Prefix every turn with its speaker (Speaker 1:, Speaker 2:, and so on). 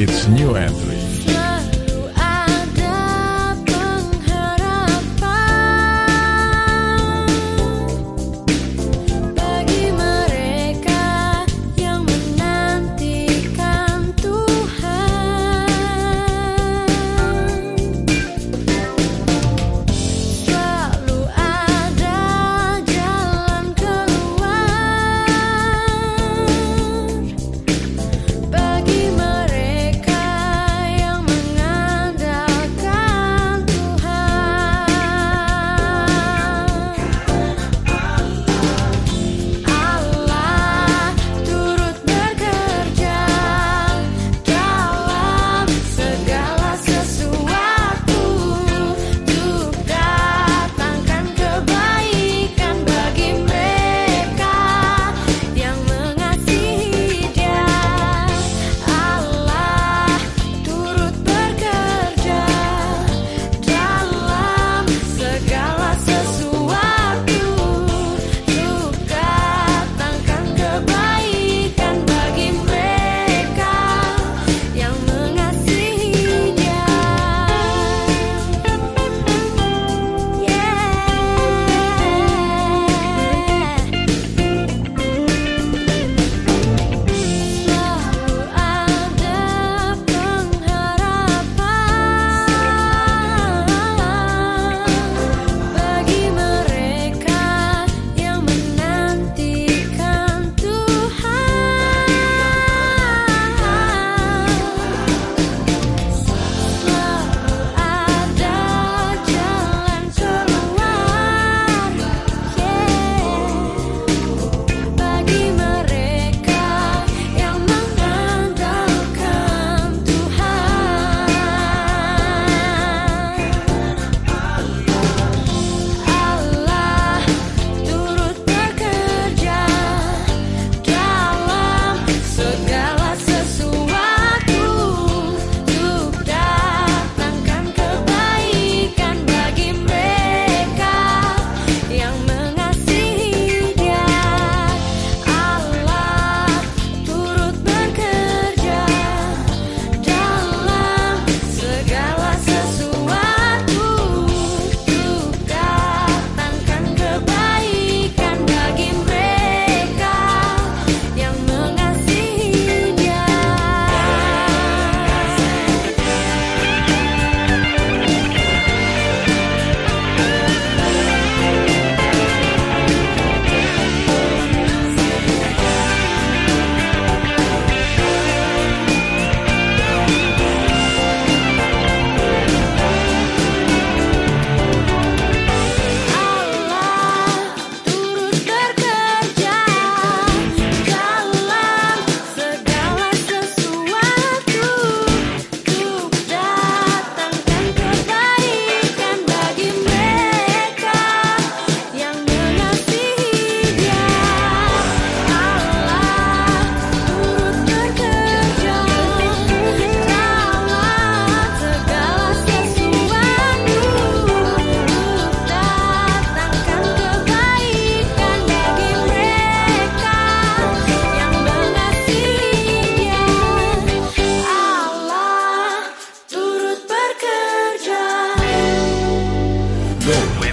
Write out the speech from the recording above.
Speaker 1: its new entry.
Speaker 2: Go